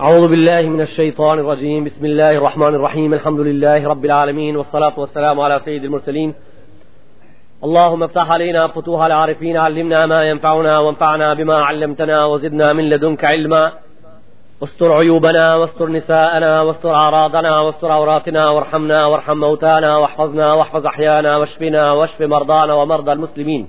أعوذ بالله من الشيطان الرجيم بسم الله الرحمن الرحيم الحمد لله رب العالمين والصلاة والسلام على سيد المرسلين اللهم افتح علينا فتوح العارفين علمنا ما ينفعنا وانفعنا بما علمتنا وزدنا من لدنك علما واستر عيوبنا واستر نساءنا واستر أعراضنا واستر عوراتنا وارحمنا وارحم موتانا واحفظنا واحفظ أحيانا واشفنا واشف مرضانا ومرضى المسلمين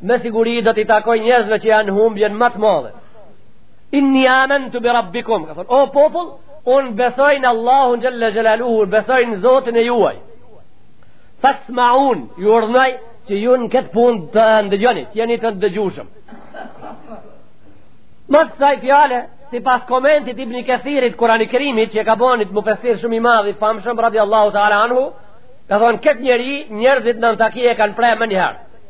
me siguri do t'i takoj njerëzve që janë n'humbjen ma të madhe. Inni amentu bi rabbikum, ka thonë, o popull, unë besoj në Allahun xhel-le xhelaluhu, besoj në Zotin e juaj. Fesmeun, ju urdhnoj, që ju në këtë pun të ndëgjoni, të jeni të ndëgjushëm. Mas kësaj fjale, sipas komentit Ibni Kethirit, Kurani Kerimit që e ka bo një mufesir shumë i madh, i famshëm, radi Allahu ta'ala anhu, ka thonë, këtë njeri, njerëzit në Antaki e kanë pre menjëherë.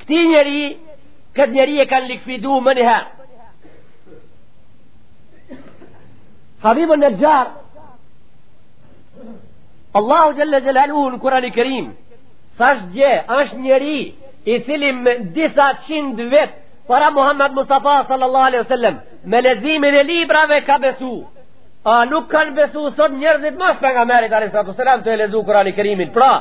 Këtij njeri, këtë njeri e kanë likvidu menjëherë. Habibu Nexhar, Allahu xhel-le xhelaluhu në Kurani Kerim, thash dje, është njeri, i cili me disa qind vetë, para Muhammed Mustafa sallallahu alaihi wasallam me leximin e librave ka besu a nuk kanë besu sot njerëzit mas Pejgamberit alaihi salatu wasallam tu e lexu Kurani Kerimin pra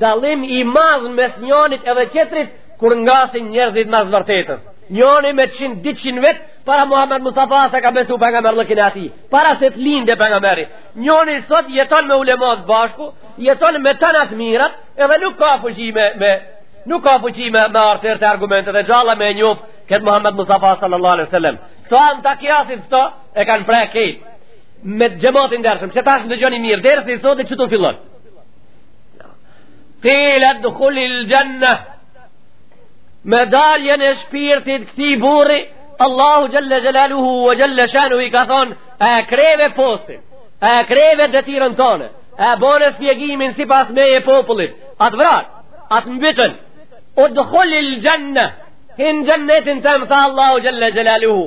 Dallim i madh mes njonit edhe qetrit kur ngasin njerëzit mas vërtetës. Njoni me 100-200 vetë para Muhammed Mustafas e ka besu pejgamberllëkin e atij. Para se të linde Pejgamberi. Njoni sot jeton me ulemat së bashku, jeton me tanë të mirat edhe nuk ka fuqi me, me nuk ka fuqi me, me ardh deri te argumentet e gjalla me njoft këtë Muhammed Mustafa sallallahu alaihi sallam. Sa so, antakiasit këto e kanë pre krejt me xhemat i ndershëm, që tash dëgjoni mirë, dersi sot qetu fillon. Kile udkhulil xhenne Me daljen e shpirtit këtij burri Allahu xhel-le xhelaluhu ve xhel-le shanuhu i ka thonë E kreve postin E kreve detyrën tone E bone shpjegimin sipas meje popullit A të vranë A të mbytën Udkhulil xhenne Hin n'xhennetin tem tha Allahu xhel-le xhelaluhu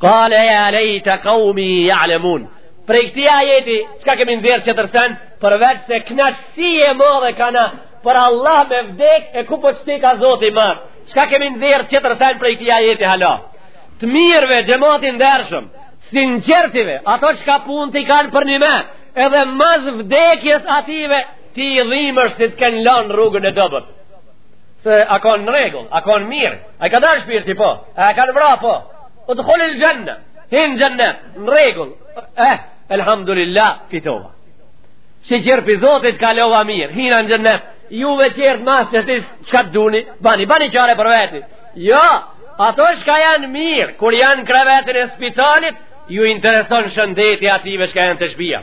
Kale ja lejte kaumi jalemun. Prej këtij ajeti, çka kemi nxjerr qetër sen, përveç se knaqësi e madhe kana, për Allah me vdek e ku po qëti ka zoti mas. Çka kemi nxjerr qetër sen prej këtij ajeti hala. Të mirëve, xhemat i ndershëm, t'sinqertive, ato çka punët i kanë përnime, edhe mas vdekjes atyve, ti i dhimesh si të kanë lanë rrugën e dobët. Se a kanë n'rregull, a kanë mirë, a i ka dalë shpirti po, a e kanë vra po, udkhulil xhenne, hin n'xhennet, në rregull, eh, elhamdulillah, fitova. Shyqyr prej Zotit kalova mirë, hina në xhennet, juve tjertë mas që shtisë çka të duni, bani, bani çare për veti. Jo, ato shka janë mirë, kur janë n'krevetin e spitalit, ju intereson shëndeti atyve shka janë te shpia.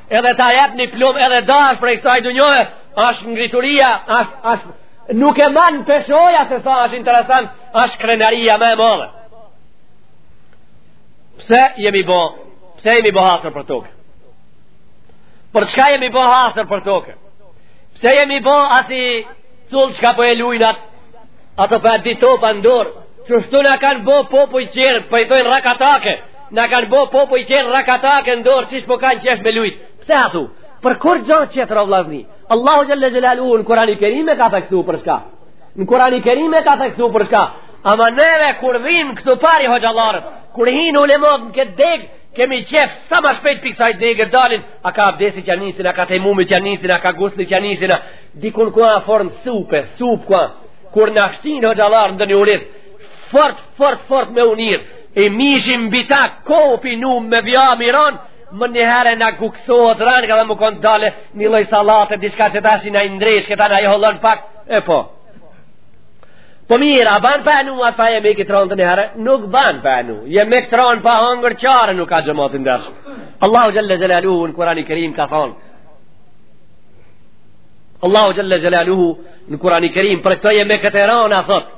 Edhe ta jep ni plumb edhe dasht prej kësaj dynjaje, ashtë ngritja, ashtë, ashtë, nuk e man peshoja se sa ashtë interesant, ashtë krenaria ma e madhe. Pse jemi bo, pse jemi bo hasër për tokë? Për çka jemi bo hasër për tokë? Pse jemi bo asi cull çka po e lujnë, ato prej dite për n'dorë, qeshtu na kanë bo popujt tjerë, po i dojnë rakatake, Na kanë bo popujt tjerë rakatake n'dorë qysh po kanë qef me lujtë. Pse a thu? Për kurgjo tjetër o vlazni? Allahu xhelle xhelaluhu në Kurani Kerim e ka theksu për çka? Në Kurani Kerim e ka theksu për çka? Ama neve kur vijnë këtupari hoxhallarët, kur hinë ulematë në këtë degë, kemi qef sa ma shpejt prej kësaj dege dalin, a ka abdes që ia nisin, a ka tejemum që ia nisin, a ka gusul që ia nisin, a dikun ku ka formë supe, sup kua, kur na e shtin hoxhallarët në një urit, fort, fort, fort me u ni, I mishim bita kopi nu me vja miron, më njëherë e ngushtohet rënd, dhe me konë dalë një lloj salate, diçka që ta si në indrejsh, këta në i hollon pak, e po. Po mirë, a banë për atë far jemekit rëndë të njëherë? Nuk banë për anu, jemekët e rëndë pa hangër çare nuk ka xhemat i ndershëm. Allahu Xhelle Xhelaluhu në Kurani Kerim ka thonë, Allahu Xhelle Xhelaluhu në Kurani Kerim, për këto jemekët e rëndë, a thotë,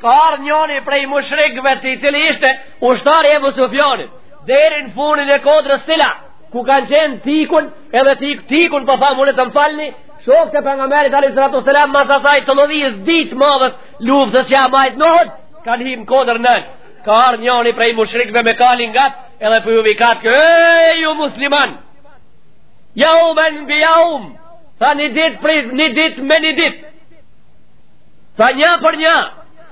Ka ardh njoni prej mushrikëve të i cili ishte ushtar i Ebu Sufjanit, deri në funin e kodrës së cilës, ku kanë qenë t'ikun, edhe t'ik, t'ikun po thom unë të më falni, shokët e pejgamberit alejhi salatu ve selam, mas asaj lodhjes së madhe të luftës që asht majtë n'Uhud, kanë hyp kodrën. Ka ardh njoni prej mushrikëve me kal në ngatë, edhe po ju pikat, e ju musliman, jeumun bi jeum, tha një ditë prej një ditë me një ditë, Tha një për një,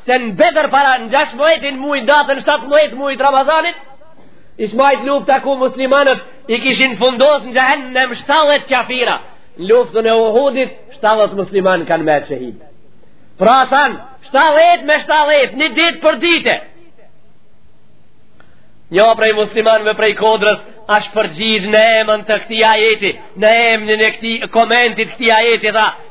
se në Bedër para në gjashtëmdhetin mujit datën, në shtatëmdhetë mujit të Ramazanit, ish majtë lufta ku muslimanët i kishin fundos në xhehenem shtatëdhet qafira. Në luftën e Uhudit, shtatëdhet musliman kanë met shehid. Pra thanë, shtatëdhet me shtatëdhet, një ditë për ditë. Një prej muslimanëve prej kodrës, ashtë përgjigj në emën të këtij ajeti, në emën e këtij komentit këtij ajeti, tha,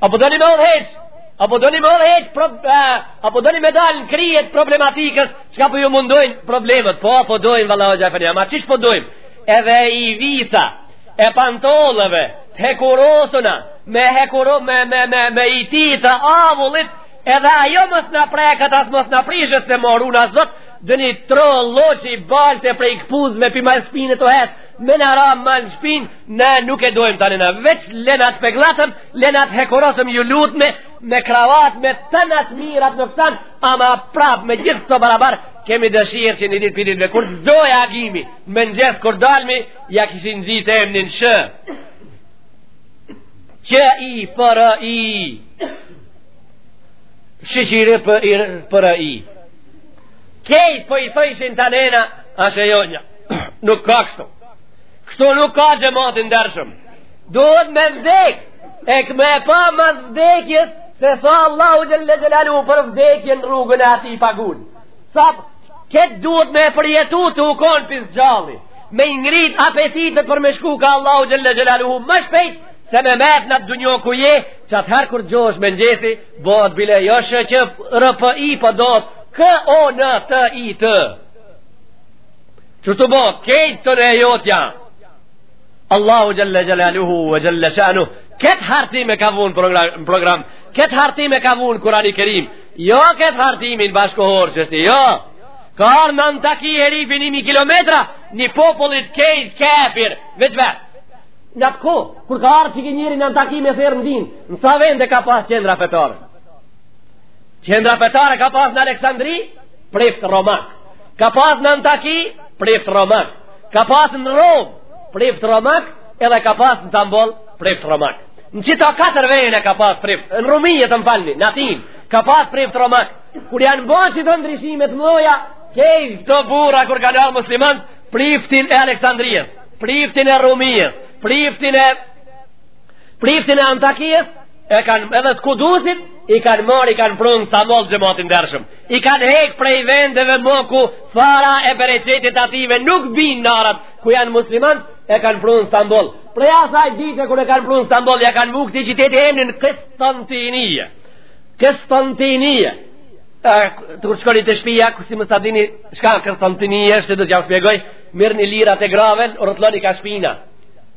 A po doni me hjek, a po doni me hjek, pro, a po doni me dalë në krijet problematikës, çka po ju mundojnë problemet, po a po dojnë, valla hoxha, ama qysh po dojmë? Edhe ivica e pantollave, të hekurosuna, me hekuro, me, me, me, me uti të avullit, edhe ajo mos na preket, as mos na prishet, se mos ruana Zot, dhe një trohë lloçi balte prej këpucve, po na spinit o hetë, Me na ra mal shpin, ne nuk e dojmë tani në veç, le na t'pegllatëm, le na t'hekurosëm ju lutem, me kravatë, me tana t'mirat noksan, ama prapë me gjithë to barabar, kemi dëshirë që një ditë prej ditve, kur të dojë agimi, mëngjes kur dalmi, ja kishin ngjitë emnin Shqipëri, Shqipëri, kejt po i thojshin të nena, ashe jo një. nuk ka kështu. Kështu nuk ka xhemat i ndershëm. Duhet me vdek, e kem me pa mas vdekjes, se sa Allahu xhel-le xhelaluhu për vdekjen n'rrugën e tij i pagun. Sa këtë duhet me përjetu tu u konë për s'gjalli, me ngrit apetitet për me shku kah Allahu xhel-le xhelaluhu më shpejt, se me met në dunjo ku je, që atëherë kur çohesh mëngjesi, bëhet bile jo shë që rëpë i pëdot, po kë o në të i të. Qështu bo, kejt e jotja, Allahu xhel-le xhelaluhu ve xhel-le shanuhu, këtë hartim e ka vunë në program, këtë hartim e ka vunë Kurani Kerim, jo këtë hartimin bashkëkohor që është, jo, ka ardh në Antaki herifi një mijë kilometra, një popullit kejt kafir, veç vetë. Në atë kohë, kur ka ardh qiky njeri në Antaki me thirr në din, në sa vende ka pas qendra fetare. Qendra fetare ka pas në Aleksandri, prift romak. Ka pas në Antaki, prift romak. Ka pas në Romë, prift romak, edhe ka pas në Stamboll, prift romak. Në qita katër vene ka pas prift, në Rumi, t'më falni, në Athinë, ka pas prift romak. Kur janë ba qito ndryshimet e mdhaja, kejt kto burra kur kanë ardh muslimanët, priftin e Aleksandrisë, priftin e Rumisë, priftin e Priftin e Antakisë e kanë edhe të Kudusit, i kanë marrë, i kanë pru n'Stamboll xhemat i ndershëm. I kanë hekë prej vendeve mo ku fara e bereqetit atyne nuk bin në arat, ku janë muslimanë, e kanë pru n'Stamboll. Prej asaj dite kur e kanë pru n'Stamboll, ja kanë vu këtij qyteti emnin Kostantinije. Kostantinije. Kur t'shkoni te shpija, kush s'e dini, shka Kostantinije është, do t'jau shpjegoj, merrni lirat e grave, rrotulloni kah shpina.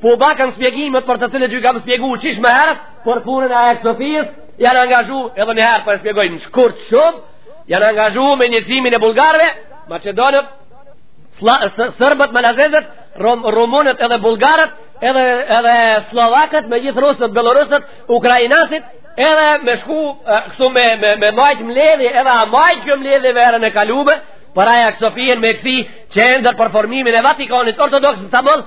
Po ba kanë shpjegimet për të cilat ju kam shpjegu qysh më herët, për punën e Aja Sofisë, janë angazhu edhe një herë po e shpjegoj në shkurt shumë, janë angazhu me njësimin e bullgarëve, maqedonët, serbët, malazezët, rom, rumunët edhe bullgarët, edhe, edhe sllovakët, me gjithë rusët, bjellorusët, ukrainasit, edhe me shku, këtu me, me, me majtë mbledhje, edhe a majtë kjo mbledhje verën e kalume, për Aja Sofinë me kësi, qendër për formimin e Vatikanit, ortodoks në Stamboll,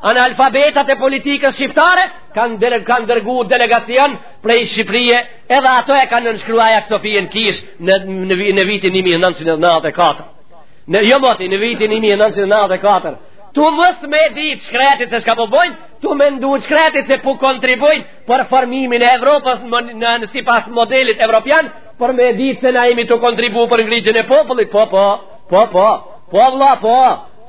Analfabetat e politikës shqiptare kanë dele, kanë dërgu delegacion prej Shqipërie, edhe ato e kanë nënshkru Ajasofien Kish në në, në vitin 1994. Në jo moti, në vitin 1994. Tu mos me e dit shkretit se çka po bojnë, tu mendu shkretit se po kontribojnë për formimin e Evropës në, në, në sipas modelit evropian, por me e dit se na imi tu kontribu për ngrigjën e popullit, po, po, Po, po, po, vlla, po,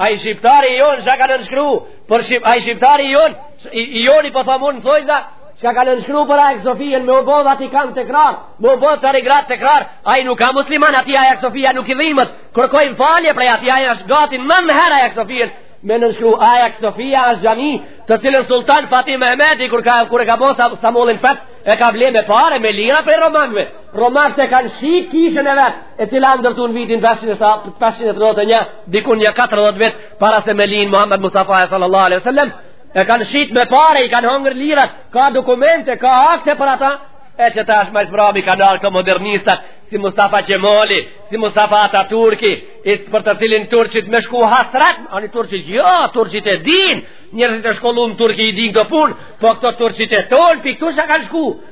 ai shqiptari i jonë, çka ka nënshkru, për shqip, ai shqiptari i jonë, i, i joni po tham unë n'thojza, çka ka nënshkru për Ajasofien, me u bo Vatikan tekrar, me u bo Carigrad tekrar, ai nuk a musliman, atij Ajasofia nuk i dhimet, kërkojnë falje prej atij ai është gati, nanjëherë Ajasofien, me nënshkru Ajasofia është xhami, të cilën sultan Fatih Mehmeti, kur ka, kur e ka bo sa, Stamollin fet, e ka ble me pare, me lira prej romakve, Romakët e kanë shit kishën e vetë, e cila u ndërtu në vitin 531, dikun një 40 vjet, para se me lind Muhammed Mustafa sallallahu alejhi ve selam, e kanë shit me pare, i kanë hongër lirat, ka dokumente, ka akte për ata, e qita është majt, së mrami ka ndër kta modernistat, si Mustafa Qemali, si Mustafa Ataturki, i të për të cilin Turqit me shum hasrat, ani Turqit, jo, Turqit e din, njerëzit e shkollu në Turki i din kët pun, po këto Turqit e tonë, pi këtu që kanë shku,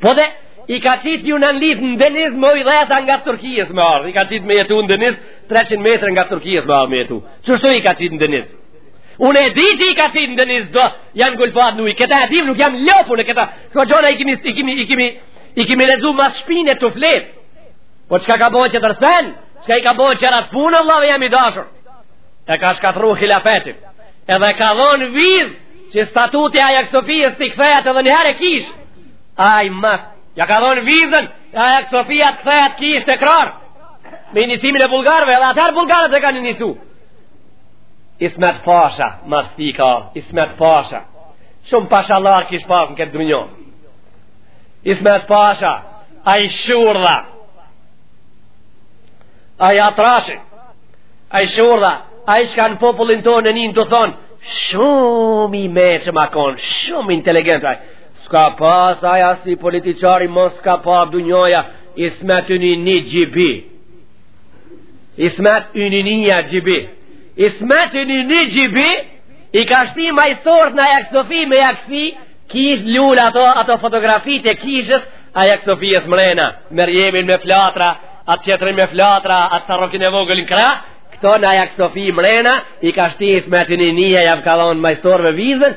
Po dhe, i ka qitë ju në në litë në deniz më i dhesa nga Turkijës më ardhë, i ka qitë me jetu në deniz 300 metrë nga Turkijës më ardhë me jetu. Qështu i ka qitë në deniz? Unë e di që i ka qitë në deniz, do, janë ngulfat në ujë, këta e dim nuk jam lopë unë këta, këto gjana i kimi, i kimi, i kimi, i kimi lezu mas shpine të fletë. Po çka ka bo që të rësen, çka i ka bo që ratë punë, vllau jem i dashur. E ka shkatru hilafetin, edhe ka dhonë vizë që statuti Ajasofias t'i kthehet edhe një herë kish. Ai mas, ja ka dhënë vizën, Ajasofia të kthehet kish tekrar, me inicimin e bulgarve, edhe atër bulgarët e kanë inicu. Ismet Pasha, mas ti ka, Ismet Pasha, shumë pashallarë kishë pasë në këtë dynja. Ismet Pasha, ai shurdhi, ai atrashe, ai shurdhi, ai çka në popullin tonë nanji t'thon, shumë i meçëm a kon, shumë inteligent ai, S'ka pas asi politiçari mos s'ka pa dynjaja Ismet Inony xhibi Ismet Inony xhibi Ismet Inony xhibi i ka shti majstort në Ajasofi me aja kësi kish lull ato, ato fotografit e kishës Ajasofies mrena Merjemin me flatra atë qetërin me flatra atë carrokin e vogël në kra këto në Ajasofi mrena i ka shti Ismet Inony jav ka dhonë ma i vizën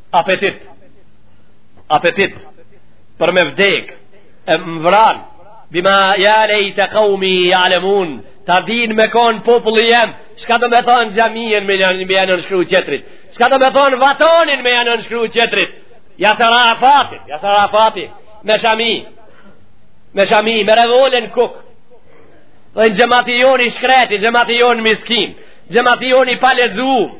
Apetit. Apetit. Për me vdek. E më vran. Bima ja lejte kaumi jalemun. Ta din me konë populli jem. Shka do me thonë xhamijen me ja nënshkru qetrit. Shka do me thonë vatonin me ja nënshkru qetrit. Jaser Arafati. Jaser Arafati. Me shami. Me shami. Me revolen n'kuk. Dhe xhemati jonë i shkreti. Xhemati jonë miskin. Xhemati jonë i palexum.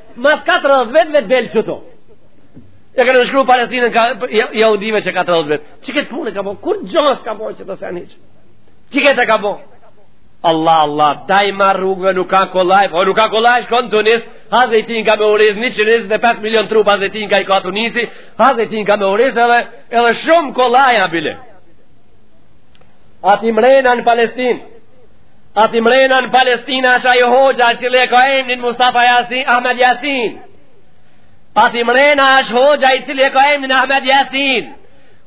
Mas 40 vjetëve del qeto. Ja ka nënshkru Palestinën ka jahudive qe 40 vjet. Qikëtë punë ka bën. Kurgjo s'ka bën qetër sen hiç. Qikëtë ka bën. Allah Allah, dajma rrugëve nuk a kollaj, po nuk a kollaj, shkon në Tunis, ha zejtinka me oriz, 125 milion trupa zejtinka i ka Tunisi, ha zejtinka me oriz edhe, edhe shumë kollaj a bile. Aty mrena në Palestinë, Aty mrena në Palestinë është ai hoxha i cili e ka emnin Mustafa Jasin, Ahmed Jasin. Aty mrena është hoxha i cili e ka emnin Ahmed Jasin.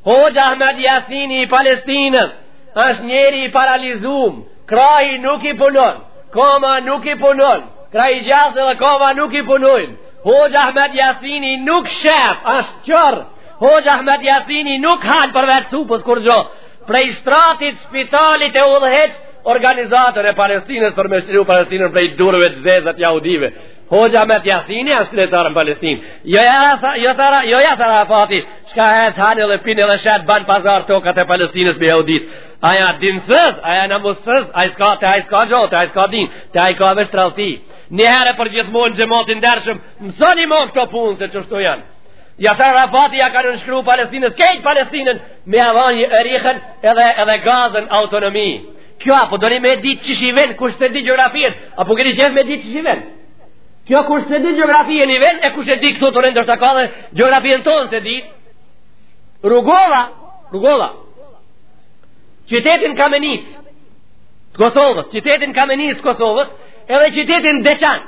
Hoxha Ahmed Jasini i Palestinës është njeri i paralizum, krahi nuk i punon, koma nuk i punon, krahi i gjathtë dhe koma nuk i punojnë. Hoxha Ahmed Jasini nuk shef, është qorr, Hoxha Ahmed Jasini nuk han përveç supës kurgjo, Prej shtratit spitalit e udhëheq organizatën e Palestinës për me çliru Palestinën prej durve të zeza t'jahudive. Hoxha Ahmed Jasini janë luftarë në Palestinë. Jo Jaser Ara, jo Jaser Ara, jo Jaser Arafati, shka e të han dhe pin dhe shet, ban pazar tokat e Palestinës me jahudit. Ai a dinsëz, ai a namusëz, ai s'ka, te ai s'ka gjo, te ai s'ka din, te ai ka veç tradhti. Një herë përgjithmonë xhemat i ndershëm, mësoni mo këto punë se qeshtu janë. Jaser Arafati ja ka nënshkru Palestinës, krejt Palestinën, Me ja dhonë Jerikën edhe, edhe Gazën autonomi. Kjo a po doni me ditë qysh i vjen, kush e di gjeografien, a po keni qef me ditë qysh i vjen. Kjo kush e di gjeografien i vjen, e kush e di këtu të rëndër të ka dhe gjeografien tonë s'e di. Rugova, Rugova, qytetin Kamenicë, të Kosovës, qytetin Kamenicë, Kosovës, edhe qytetin Deçan,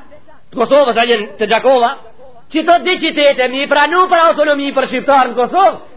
të Kosovës, a të Gjakova, qeto dy qytete m'i pranu për autonomi për shqiptarë në Kosovë,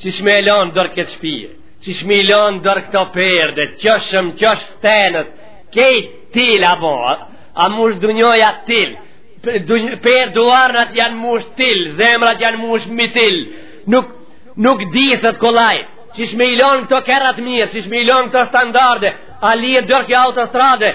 Qysh me e lanë dor këtë shpi e, qysh me i lanë dor këto perde, qysh me, qysh me tenës, krejt til, a bo, a mush dynjaja til, per duarnat janë mush til, zemrat janë mush me til, nuk, nuk diset kollaj, qysh me i lanë këto kerret e mirë, qysh me i lanë këto standarde, a lihet dor kjo autostradë,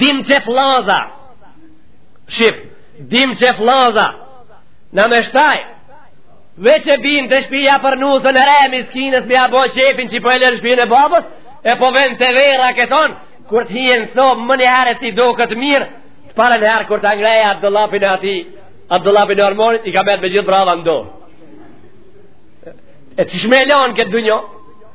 dim që fllanza shqip dim që fllanza në me shtaj veç e bin te shpija për nusen e re miskinës me ia bo qefin që po e len shpijën e babës e po vjen te vjehrra këton kur të hin n'sobë menjëherë t'i doket mirë të parën herë kur ta ngreh atë dollapin e ati atë dollapin e ormanit i ka mbetë me gjithë bravë n'dorë e që shme këtë dunjo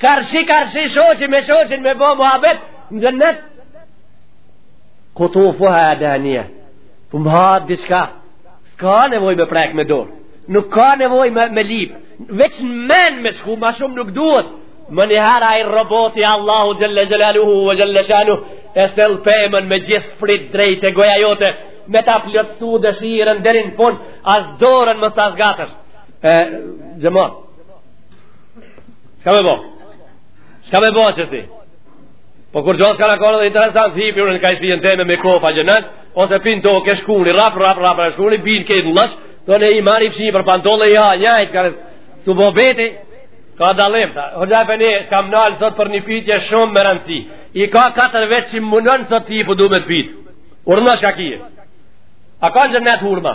Karshi, karshi, shoqi me shoqin me bo muhabet, në xhennet. Këtu fuha e dhenje, për po më hahet diçka, s'ka nevoj me prek me dorë, nuk ka nevoj me, me lipë, veç në men me shku, ma shumë nuk duhet, menjëherë i roboti Allahu xhel-le xhelaluhu ve xhel-le shanuhu, e sjell pemën me gjithë frit drejt te goja jote, me ta plotsu dëshirën deri n'fun, as dorën mos ta zgatësh. E, gjëmon, Shka me bo? Shka me bo qështu? Po kurgjo s'ka në kon edhe interesant, hip në kajsi në teme me kofa gjënët, ose pin to ke shkuni, rap, rap, rap, rap, shkuni, bin ke në lëqë, do në i marrë i pshini për pantolle, i ha, njajt, ka në su bo beti, ka dalim, ta, hoxha për një, kam nalë sot për një pitje shumë me rëndësi, i ka katër vjet që m'mundon sot ti i pëdu po me të pitë, urno shka kije, a ka në xhennet hurma?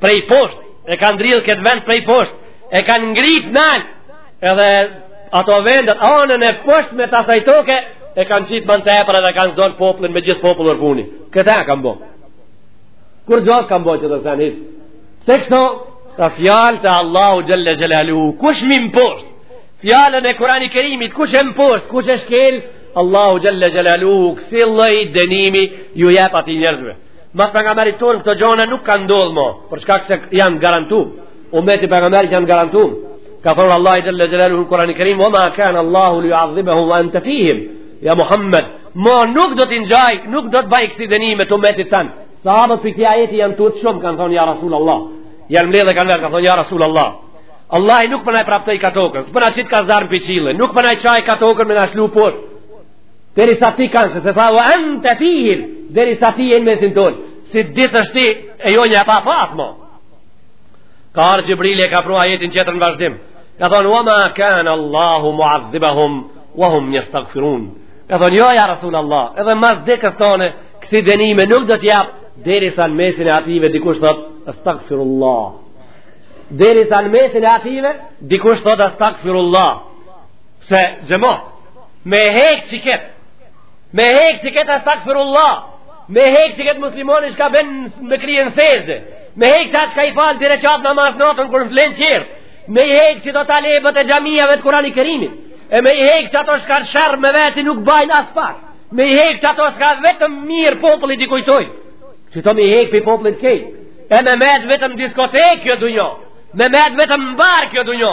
prej poshtë, e kanë dridhë këtë vend prej poshtë, e kanë ngrit nalt, edhe ato vendet, anën e poshtme t'asaj toke, e kanë qitë m'anë t'epër edhe kanë zonë poplin me gjithë popull përfuni. Këta e kanë bo. Kurgjo s'kanë bo që të thënë hiç? Se kështu, fjalët e Allahu xhel-le xhelaluhu, kush m'i mposht? Fjalën e Kurani Kerimit, kush e mposht, kush e shkel, Allahu xhel-le xhelaluhu, kësi lloj dënimi ju jep ati njerëzve. Mas Pejgamberit tonë, këto gjona nuk kanë ndodhë mo, për shkak se janë garantu, umeti i Pejgamberit janë garantu, ka thonë Allahu xhel-le xhelaluhu në Kurani Kerim, ve ma kanallahu li juadhibehum ve ente fihim, ja Muhammed, mo nuk do t'i ngjaj, nuk do t'baj kësi dënime t'umetit tanë, sahabët prej këti ajeti janë tutë shumë, kanë thonë ja Rasul Allah, janë mledhë kanë verë, kanë thonë ja Rasul Allah, Allahu nuk po na e praptojka tokën, s'po na qitka zjarr prej qielli, nuk po na e çajka tokën me na lshu poshtë, Derisa t'i kanë, se tha, wa ente fihim, derisa ti je n'mesin tonë, si t'desësh ti, e jo një pa pas, mo. Ka ardh Xhibrili e ka pru ajetin qëtër në vazhdim. Ka thonë, wa ma kanallahu muadhibehum, wa hum jestagfirun. Ka thonë, jo, ja Rasul Allah, edhe mas dekës tone, kësi dënime nuk do t'jap, deri sa në mesin e ative, dikush thot, stakfirullah. Deri sa në mesin e ative, dikush thot, stakfirullah. se xhemat me hek qiket me hek qiket estagfirullah me hek qiket muslimonin shka bjen me krye n'sexhde me hek qatë shka i fal dy reqate namaz natën kur flenë tjerët me hek qito talebët e xhamiave të Kurani Kerimit e me i hek qato shka sherr me veti nuk bajnë as pak me i hek qato shka vetëm mirë popullit i kujtojnë qito me i hek prej popullit kejt e me met vetëm diskotekë kjo dunjo me met vetëm bar kjo dunjo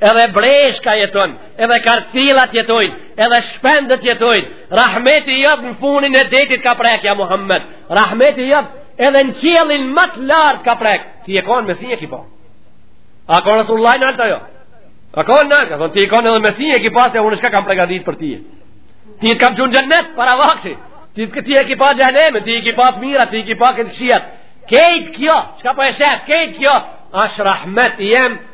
edhe breshka jeton, edhe karcilat jetojnë, edhe shpendët jetojnë, rahmeti jem në funin e detit ka prek ja Muhammed, rahmeti jem edhe në qiellin më të lartë ka prek, ti je konë me sy e ki pa, a konë Resulullahi nalt jo, a konë në, ka thonë, ti je konë edhe me sy e ki pa, se unë shka kam pregadit për ty, ty t'kam çu n'xhennet para vakti, ti, ti e ki pa xhehnemin, ti i ki pa të mirat, ti i ki pa të këqijat, kejt kjo, shka po e shef, kejt kjo, është rahmeti jem,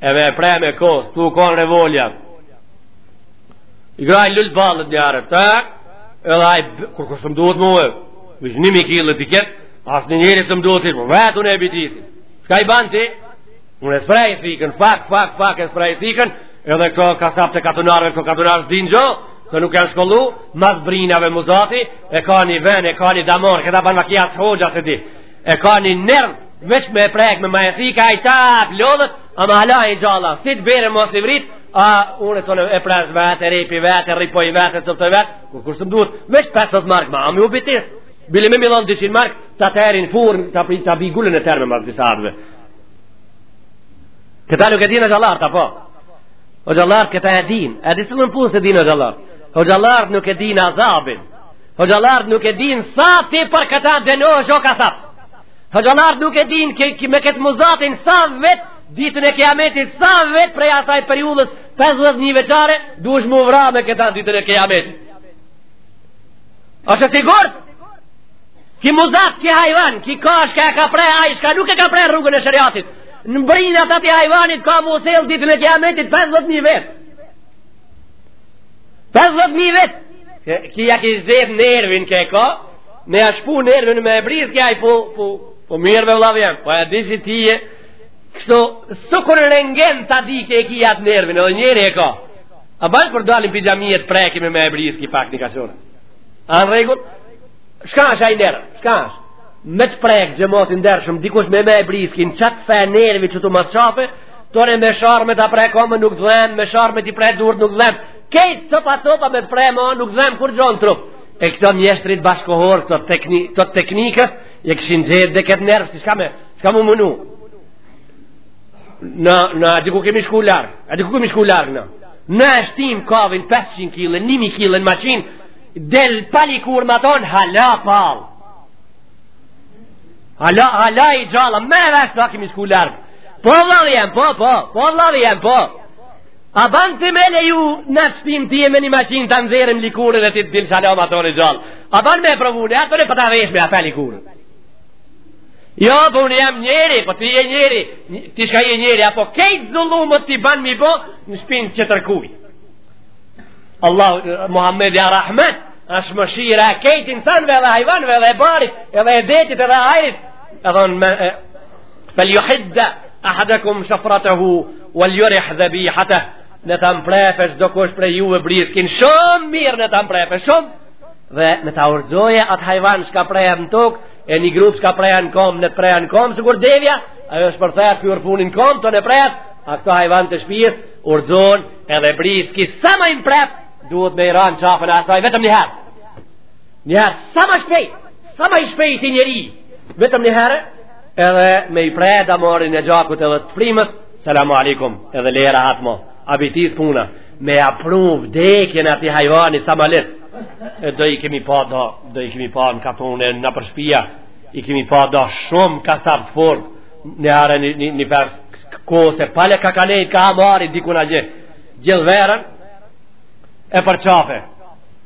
E me pre me kos, tu konë revolja. I grah n'lule t'ballit një arë, ta, edhe aj, kurrkush s'më duhet mu, më një mijë kile të ketë, asnjë njeri s'më duhet të ishë, vetë unë e bitisi. Shka i ban ti? Unë e prehi thikën, fak, fak, fak, e prehi thikën, edhe ka kasapë të katunarve, ka katunarë s'dinë gjo, se nuk janë shkollu, mas brinave muzati, e ka një ven, e ka një damar, këta bajnë vaki se hoxha s'e di. e ka një nerv veç me e prek me maje thike ai tap lodhet ama hala i gjallë si të bere mos i vrit a unë thotë e pres vetë e ripi vetë e ripoj vetë e coptoj vetë kurrkush s'më duhet veç 500 marka ma ami ju bitisi bile me m'i lon 200 marka ta teri n'furrë ta, ta bi gullën e terme mas disa adve këta nuk e dinë hoxhallarët a po hoxhallarët këta e din e disilën punë s'e dinë hoxhallarët hoxhallarët nuk e dinë azabin Hoxhallarët nuk e dinë sa ti për këta dënohesh o kasap. Hoxhallarët nuk e dinë ke, ke, me këtë muzatin sa vjet ditën e kiametit sa vjet prej asaj periudhës 50 mijëvjeçare dush m'u vra me këta ditën e kiametit. Është e sigurt Ki muzat, ki hajvan, ki ka shka e ka pre, ai shka nuk e ka pre n'rrugën e sheriatit. Në brinë t'atij hajvanit ka m'u sjell ditën e kiametit 50.000 vjet. 50 mijë vjet. Ki ja kish gjet nervin ke e ka, me ja shpu nervin maje briski ai po po po mirë me vllavi jem. Po e di si ti je. Kështu, sikur rengen ta di ke e ki atë nervin, edhe njeri e ka. A bën për dalin pijamiet preki me maje briski pak nika çon. A në rregull? Shka është ai nerv? Shka është? Me të prek xhemat i ndershëm dikush me maje briski në qat fije nervi qitu mas qafe, Tore me sharë me të pre komën nuk dhem, me sharë me të pre durët nuk dhem. Krejt copa copa me të pre ma nuk dhem kurgjo në trup. E këto mjeshtrit bashkohor, këto, tekni, këto teknikës, e këpusin edhe këtë nerv, si shka me, shka mu munu. Ne, ne, a di ku kemi shku larg, a di ku kemi shku larg ne. Ne e shtim kavin 500 kile, 1000 kile në maqinë, del pa likurë matanë, hala gjallë. Hala, hala i gjallë, merr vesh ti a kemi shku larg. Po vlla jam, po, po, po vlla jam, po. A ban të më le ju në shpinë ty e me një maqinë të nxjerrim likurën e ti të dalësh hala matanë gjallë. A ban me provu ne, atanë po ta veshim apet likurën. Jo, po unë jam njeri, po ti je njeri, ti shka je njeri, a po krejt zullumet ti ban mi bo në shpinë tjetërkuj. Allah, Muhammed, ja rahmet, është mëshira, krejt insanve dhe hajvanve dhe barit, edhe e detit edhe ajrit, edhe në Fel juhidda, ahadakum shafratahu, wal jurih dhebihata, le ta mprefe, çdokush prej juve briskin, shumë mirë le ta mprefe, shumë, dhe le ta rrxoje atë hajvan shka prehen në tokë, e një grup shka prehen në komë, munet me u pre në komë, sikur devja, ajo është për t'therë për gjuni n'komë, ta preje, a këto hajvan të shpijës, rrxohen edhe briski, sa ma i mpreftë, duhet me i ranë qafën e asaj, vetëm njëherë, njëherë, sa ma shpejt, sa ma i shpejt njeri, vetëm njëherë, edhe me i prej damarin e gjakut edhe të frymës selamu alikum edhe lere atë ma, u bitis puna me ja pru vdekjen ati hajvani sa ma let e do i kemi pa do, do i kemi pa në katune nëpër shpia i kemi pa do shumë kasap të fort njëherë një, një, një pres kose pale kah ka nejt n'hamar dikun a gjithë verën e për qafe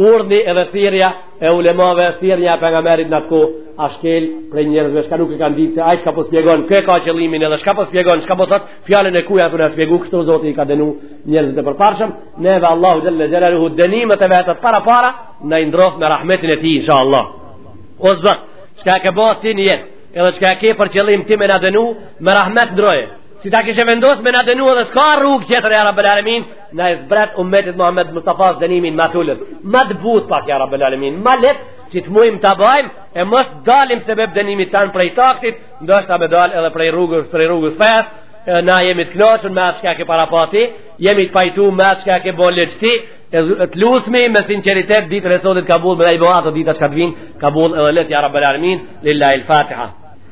Urdhni edhe thirrja e ulemave, thirrja e pejgamberit në to, ashqare për njerëzve që nuk e kanë ditë, ai çka po shpjegon, kë ka qëllimin edhe çka po shpjegon, çka po thot, fjalën e kuja për të shpjeguar kështu Zoti i ka dënu njerëzit e përparshëm, neve Allahu xhelle xhelaluhu dënimet e veta parapa, na i ndrof me rahmetin e tij inshallah. O Zot, çka ke bo ti nijet, edhe çka ke për qëllim ti me na dënu, me rahmet ndroje. Si ta kishe vendos me na dënu edhe s'ka rrugë tjetër ja Rabbel alemin, Na e zbret umetit Muhammed Mustafasë dënimin ma të ulët. Ma të but pak ja rabel alemin. Ma let që të mujmë të bajmë e mos dalim sebeb dënimit tan prej taktit, ndoshta me dal edhe prej rrugës, prej rrugës fes, na jemi të knaqun me atë shka ke parapa ti, jemi të pajtu me atë shka ke bo pleq ti, të lusmi me sinceritet ditën e sotit kabul, me na i bo ato dit që kanë t'vinë, kabul edhe let ja rabel alemin, lillahi l-fatiha.